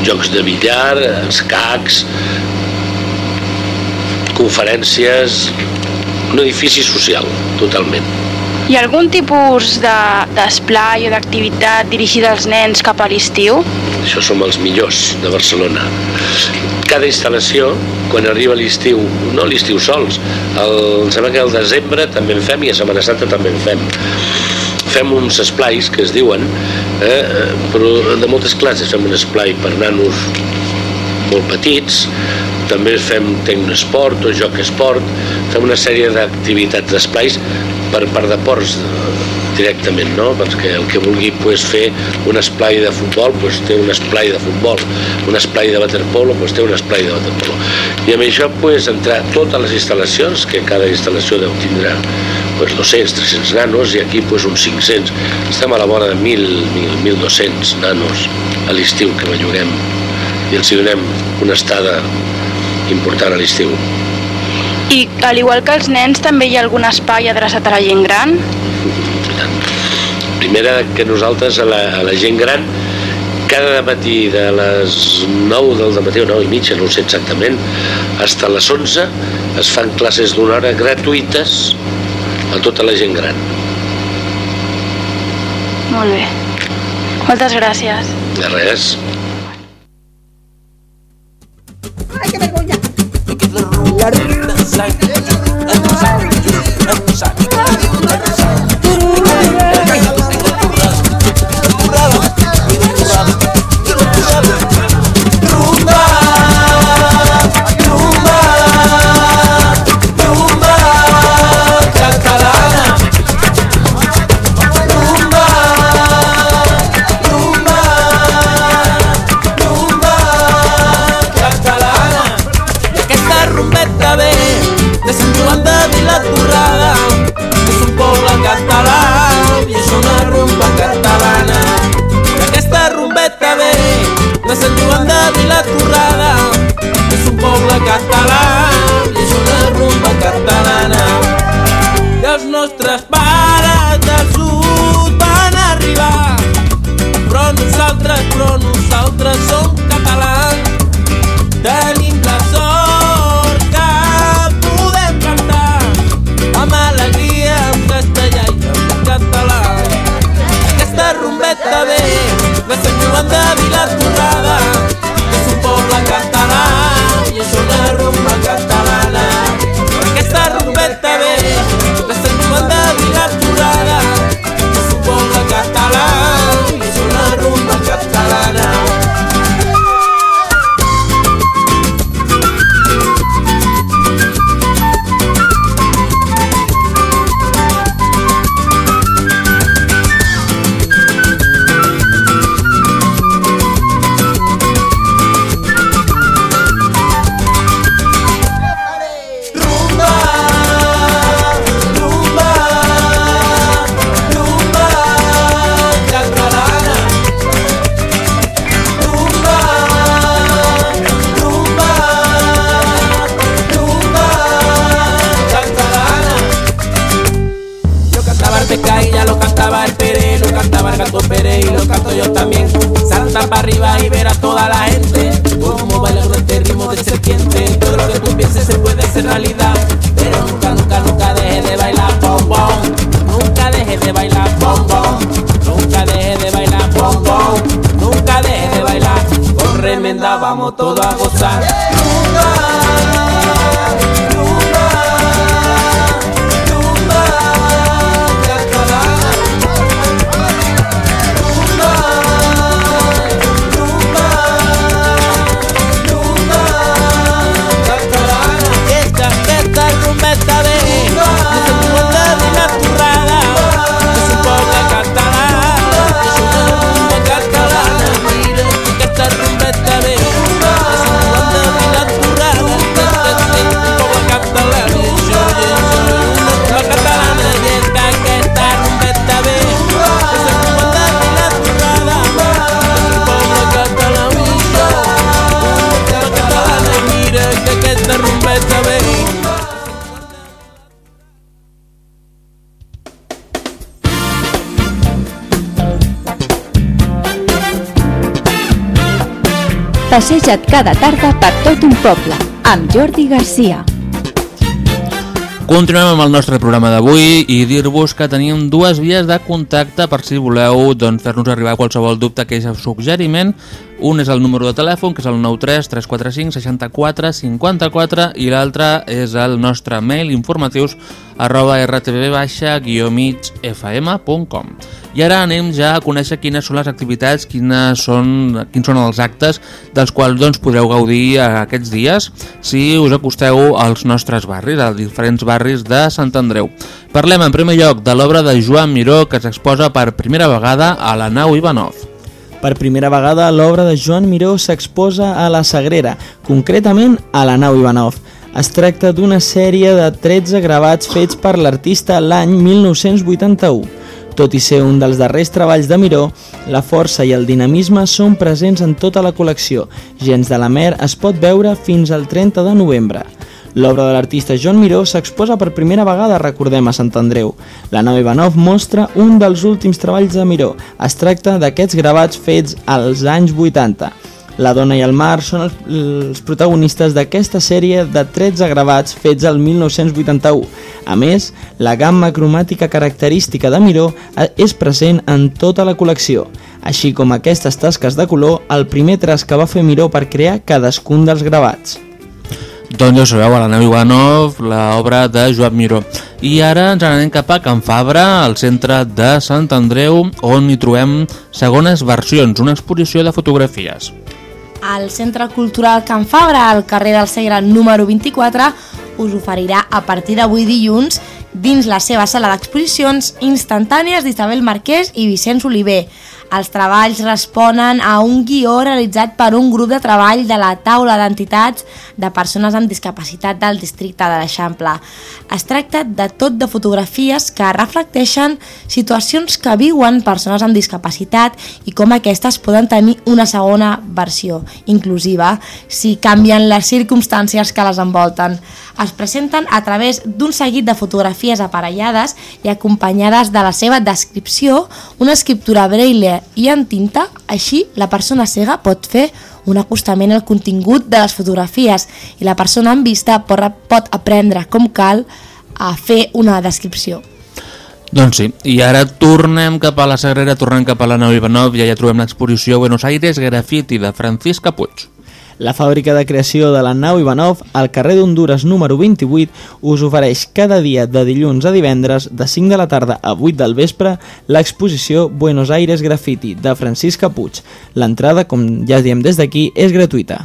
jocs de billar, escacs, conferències, un edifici social, totalment. Hi ha algun tipus de- d'esplai de, o d'activitat dirigida als nens cap a l'estiu? Això som els millors de Barcelona. Cada instal·lació, quan arriba l'estiu, no l'estiu sols, el, em sembla que al desembre també en fem i a Setmana Santa també en fem. Fem uns esplais que es diuen, eh, eh, però de moltes classes. Fem un esplai per nanos molt petits, també fem tecnoesport o joc esport, fem una sèrie d'activitats d'esplais per part de ports eh, directament, no? perquè el que vulgui pues, fer un esplai de futbol pues, té un esplai de futbol, un esplai de waterpolo pues, té un esplai de waterpolo. I amb això pues, entrar totes les instal·lacions, que cada instal·lació deu tindre pues, 200, 300 nanos i aquí pues, uns 500. Estem a la vora de 1.000, 1.200 nanos a l'estiu que belluguem i els hi donem una estada important a l'estiu. I al igual que els nens també hi ha algun espai adreçat a la gent gran? Primera que nosaltres a la, a la gent gran cada matí de les 9 del matí o 9 i mitja, no ho sé exactament, fins a les 11 es fan classes d'una hora gratuïtes a tota la gent gran. Molt bé. Moltes gràcies. De res. I un poble hacer realidad, pero nunca, nunca, nunca deje de bailar bombón. Nunca deje de bailar bombón. Nunca deje de bailar bombón. Nunca deje de bailar. Con remenda vamos todos a gozar. Passeja't cada tarda per tot un poble, amb Jordi Garcia. Continuem amb el nostre programa d'avui i dir-vos que tenim dues vies de contacte per si voleu doncs, fer-nos arribar qualsevol dubte, queixa o suggeriment. Un és el número de telèfon, que és el 93 345 64 54 i l'altre és el nostre mail informatius arroba rtv-migfm.com I ara anem ja a conèixer quines són les activitats, quines són, quins són els actes dels quals doncs, podreu gaudir aquests dies si us acosteu als nostres barris, als diferents barris de Sant Andreu. Parlem en primer lloc de l'obra de Joan Miró que s'exposa per primera vegada a la nau Ivanov. Per primera vegada, l'obra de Joan Miró s'exposa a la Sagrera, concretament a la nau Ivanov. Es tracta d'una sèrie de 13 gravats fets per l'artista l'any 1981. Tot i ser un dels darrers treballs de Miró, la força i el dinamisme són presents en tota la col·lecció. Gens de la Mer es pot veure fins al 30 de novembre. L'obra de l'artista Joan Miró s'exposa per primera vegada, recordem, a Sant Andreu. La nau Ivanov mostra un dels últims treballs de Miró. Es tracta d'aquests gravats fets als anys 80. La dona i el mar són els, els protagonistes d'aquesta sèrie de 13 gravats fets al 1981. A més, la gamma cromàtica característica de Miró eh, és present en tota la col·lecció, així com aquestes tasques de color, el primer traç que va fer Miró per crear cadascun dels gravats. Doncs ja ho sabeu, a la nau Ivanov, l'obra de Joan Miró. I ara ens anem cap a Can Fabra, al centre de Sant Andreu, on hi trobem segones versions, una exposició de fotografies. Al Centre Cultural Can Fabra, al carrer del Segre número 24, us oferirà a partir d'avui dilluns, dins la seva sala d'exposicions, instantànies d'Isabel Marquès i Vicenç Oliver. Els treballs responen a un guió realitzat per un grup de treball de la taula d'entitats de persones amb discapacitat del districte de l'Eixample. Es tracta de tot de fotografies que reflecteixen situacions que viuen persones amb discapacitat i com aquestes poden tenir una segona versió, inclusiva, si canvien les circumstàncies que les envolten. Es presenten a través d'un seguit de fotografies aparellades i acompanyades de la seva descripció, una escriptura braille i en tinta, així la persona cega pot fer un acostament al contingut de les fotografies i la persona amb vista pot, aprendre com cal a fer una descripció. Doncs sí, i ara tornem cap a la Sagrera, tornem cap a la nau Ivanov i allà trobem l'exposició Buenos Aires Graffiti de Francisca Puig. La fàbrica de creació de la nau Ivanov, al carrer d'Honduras número 28, us ofereix cada dia de dilluns a divendres, de 5 de la tarda a 8 del vespre, l'exposició Buenos Aires Graffiti de Francisca Puig. L'entrada, com ja diem des d'aquí, és gratuïta.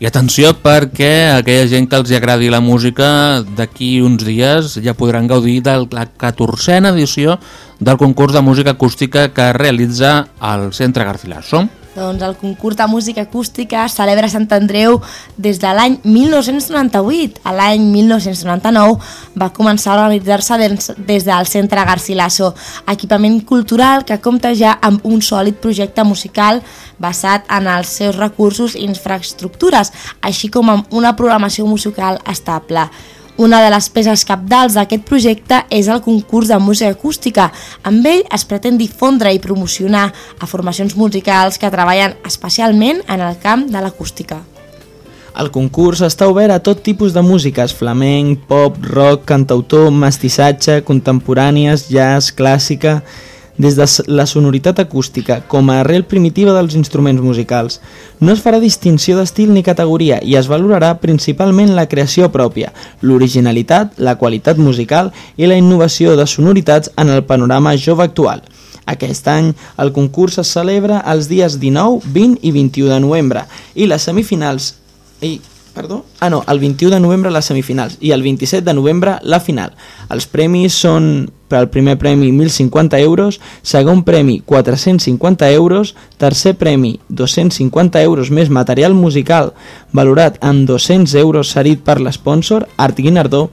I atenció perquè aquella gent que els agradi la música d'aquí uns dies ja podran gaudir de la 14a edició del concurs de música acústica que realitza el Centre Garcilaso. Doncs el concurs de música acústica celebra Sant Andreu des de l'any 1998. A l'any 1999 va començar a organitzar-se des del Centre Garcilaso, equipament cultural que compta ja amb un sòlid projecte musical basat en els seus recursos i infraestructures, així com amb una programació musical estable. Una de les peces capdals d'aquest projecte és el concurs de música acústica. Amb ell es pretén difondre i promocionar a formacions musicals que treballen especialment en el camp de l'acústica. El concurs està obert a tot tipus de músiques, flamenc, pop, rock, cantautor, mestissatge, contemporànies, jazz, clàssica, des de la sonoritat acústica com a arrel primitiva dels instruments musicals. No es farà distinció d'estil ni categoria i es valorarà principalment la creació pròpia, l'originalitat, la qualitat musical i la innovació de sonoritats en el panorama jove actual. Aquest any el concurs es celebra els dies 19, 20 i 21 de novembre i les semifinals i, perdó? Ah, no, el 21 de novembre les semifinals i el 27 de novembre la final. Els premis són per al primer premi 1.050 euros, segon premi 450 euros, tercer premi 250 euros més material musical valorat en 200 euros cedit per l'espònsor Art Guinardó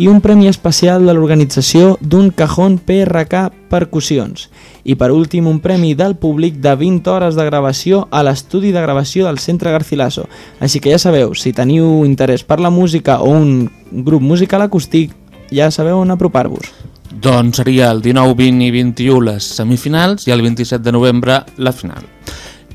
i un premi especial de l'organització d'un cajón PRK Percussions. I per últim un premi del públic de 20 hores de gravació a l'estudi de gravació del Centre Garcilaso. Així que ja sabeu, si teniu interès per la música o un grup musical acústic, ja sabeu on apropar-vos. Doncs seria el 19, 20 i 21 les semifinals i el 27 de novembre la final.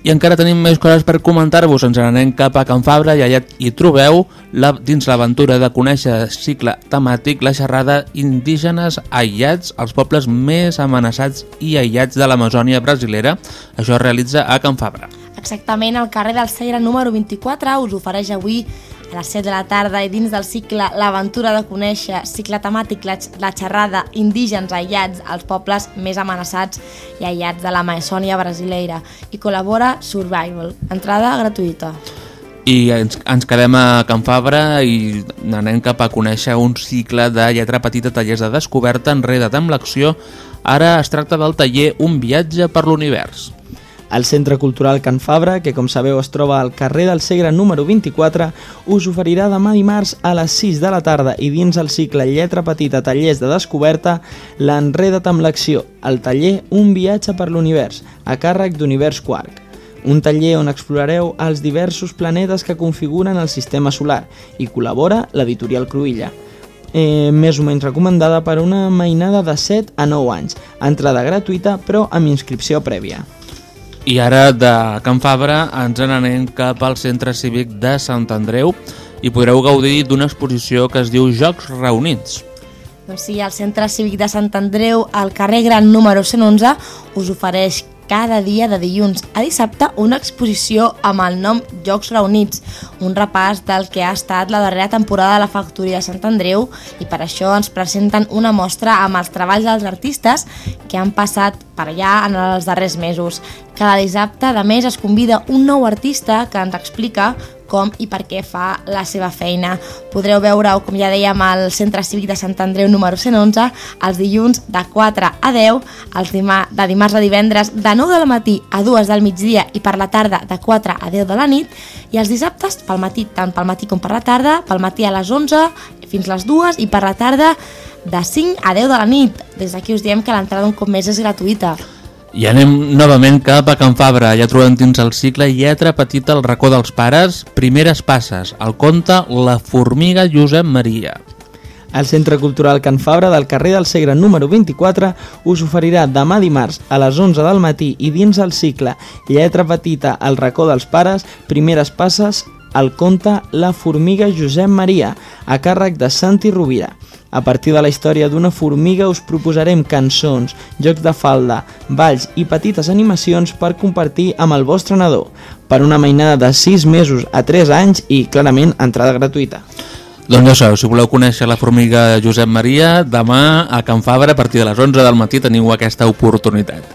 I encara tenim més coses per comentar-vos. Ens anem cap a Can Fabra i allà hi trobeu, la, dins l'aventura de conèixer cicle temàtic, la xerrada Indígenes aïllats, els pobles més amenaçats i aïllats de l'Amazònia brasilera. Això es realitza a Can Fabra. Exactament, al carrer del Segre número 24 us ofereix avui a les 7 de la tarda i dins del cicle L'aventura de conèixer, cicle temàtic, la, la xerrada Indígens aïllats, els pobles més amenaçats i aïllats de l'Amazònia brasileira i col·labora Survival, entrada gratuïta. I ens, ens quedem a Can Fabra i anem cap a conèixer un cicle de lletra petita tallers de descoberta enredat amb l'acció. Ara es tracta del taller Un viatge per l'univers. El Centre Cultural Can Fabra, que com sabeu es troba al carrer del Segre número 24, us oferirà demà dimarts a les 6 de la tarda i dins el cicle Lletra Petita Tallers de Descoberta l'Enreda't amb l'acció, el taller Un viatge per l'univers, a càrrec d'Univers Quark. Un taller on explorareu els diversos planetes que configuren el sistema solar i col·labora l'editorial Cruïlla. Eh, més o menys recomandada per una mainada de 7 a 9 anys, entrada gratuïta però amb inscripció prèvia. I ara de Can Fabra ens n'anem cap al Centre Cívic de Sant Andreu i podreu gaudir d'una exposició que es diu Jocs Reunits. Doncs sí, el Centre Cívic de Sant Andreu, al carrer Gran número 111, us ofereix cada dia de dilluns a dissabte una exposició amb el nom Jocs Reunits, un repàs del que ha estat la darrera temporada de la Factoria de Sant Andreu i per això ens presenten una mostra amb els treballs dels artistes que han passat per allà en els darrers mesos. Cada dissabte, de més, es convida un nou artista que ens explica com i per què fa la seva feina. Podreu veure-ho, com ja dèiem, al Centre Cívic de Sant Andreu número 111, els dilluns de 4 a 10, els dimar de dimarts a divendres de 9 del matí a 2 del migdia i per la tarda de 4 a 10 de la nit, i els dissabtes pel matí, tant pel matí com per la tarda, pel matí a les 11 fins les 2 i per la tarda de 5 a 10 de la nit. Des d'aquí us diem que l'entrada un cop més és gratuïta. I anem novament cap a Can Fabra. Ja trobem dins el cicle Lletra Petita el racó dels pares, Primeres passes, el conte La formiga Josep Maria. El Centre Cultural Can Fabra del carrer del Segre número 24 us oferirà demà dimarts a les 11 del matí i dins el cicle Lletra Petita el racó dels pares, Primeres passes, el conte La formiga Josep Maria, a càrrec de Santi Rovira. A partir de la història d'una formiga us proposarem cançons, jocs de falda, balls i petites animacions per compartir amb el vostre nadó, per una mainada de 6 mesos a 3 anys i, clarament, entrada gratuïta. Doncs ja sabeu, si voleu conèixer la formiga Josep Maria, demà a Can Fabra a partir de les 11 del matí teniu aquesta oportunitat.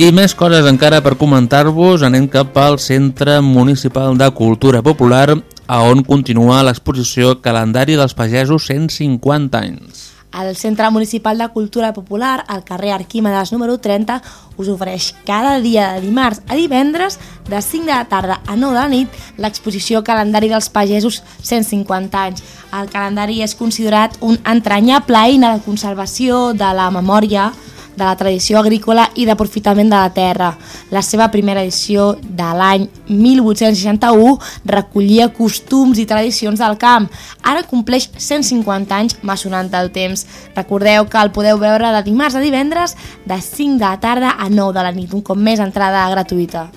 I més coses encara per comentar-vos, anem cap al Centre Municipal de Cultura Popular a on continua l'exposició Calendari dels Pagesos 150 anys. El Centre Municipal de Cultura Popular, al carrer Arquímedes número 30, us ofereix cada dia de dimarts a divendres, de 5 de la tarda a 9 de la nit, l'exposició Calendari dels Pagesos 150 anys. El calendari és considerat un entranyable eina de conservació de la memòria de la tradició agrícola i d'aprofitament de la terra. La seva primera edició de l'any 1861 recollia costums i tradicions del camp. Ara compleix 150 anys maçonant el temps. Recordeu que el podeu veure de dimarts a divendres de 5 de la tarda a 9 de la nit, un cop més entrada gratuïta.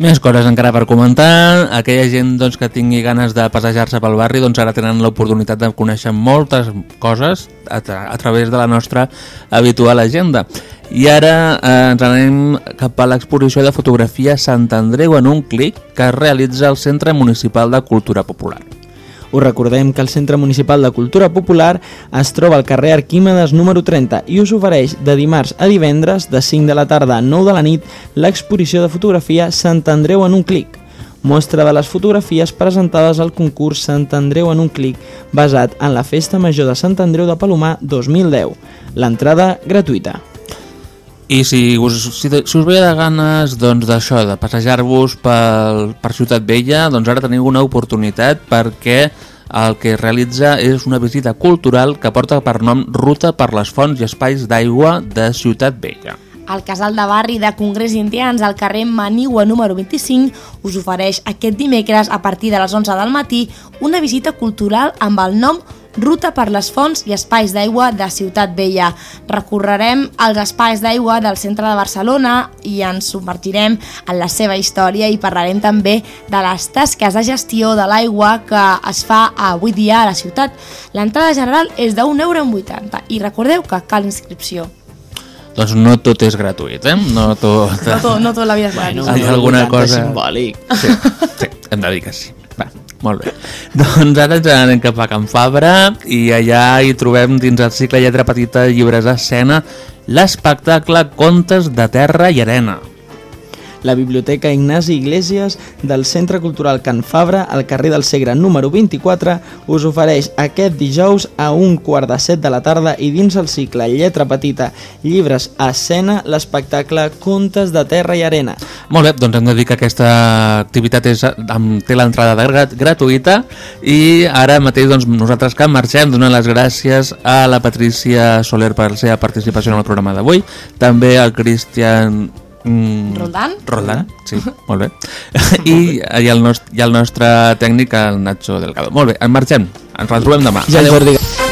Més coses encara per comentar. Aquella gent doncs, que tingui ganes de passejar-se pel barri doncs, ara tenen l'oportunitat de conèixer moltes coses a, tra a través de la nostra habitual agenda. I ara eh, ens anem cap a l'exposició de fotografia Sant Andreu en un clic que es realitza al Centre Municipal de Cultura Popular. Us recordem que el Centre Municipal de Cultura Popular es troba al carrer Arquímedes número 30 i us ofereix de dimarts a divendres de 5 de la tarda a 9 de la nit l'exposició de fotografia Sant Andreu en un clic. Mostra de les fotografies presentades al concurs Sant Andreu en un clic basat en la Festa Major de Sant Andreu de Palomar 2010. L'entrada gratuïta. I si us, si, si us ve de ganes doncs, d'això, de passejar-vos per, Ciutat Vella, doncs ara teniu una oportunitat perquè el que realitza és una visita cultural que porta per nom Ruta per les fonts i espais d'aigua de Ciutat Vella. El casal de barri de Congrés Indians al carrer Manigua número 25 us ofereix aquest dimecres a partir de les 11 del matí una visita cultural amb el nom Ruta per les fonts i espais d'aigua de Ciutat Vella. Recorrerem els espais d'aigua del centre de Barcelona i ens submergirem en la seva història i parlarem també de les tasques de gestió de l'aigua que es fa avui dia a la ciutat. L'entrada general és de 1,80€ i recordeu que cal inscripció. Doncs no tot és gratuït, eh? No tot... No tot, no tot la vida és Bueno, gratis. Hi ha alguna cosa... simbòlic. Sí, sí, hem de dir que sí. Va, molt bé. Doncs ara ens anem cap a Can Fabra i allà hi trobem dins el cicle Lletra Petita Llibres d'Escena l'espectacle Contes de Terra i Arena. La Biblioteca Ignasi Iglesias del Centre Cultural Can Fabra, al carrer del Segre número 24, us ofereix aquest dijous a un quart de set de la tarda i dins el cicle Lletra Petita, llibres a escena, l'espectacle Contes de Terra i Arena. Molt bé, doncs hem de dir que aquesta activitat és, té l'entrada gratuïta i ara mateix doncs, nosaltres que marxem donant les gràcies a la Patrícia Soler per la seva participació en el programa d'avui, també al Cristian Mm, Roldán? Roldán, sí, molt bé. I, i, el nostre, I el nostre tècnic, el Nacho Delgado. Molt bé, en marxem. Ens retrobem demà. Ja Adéu. Jordi.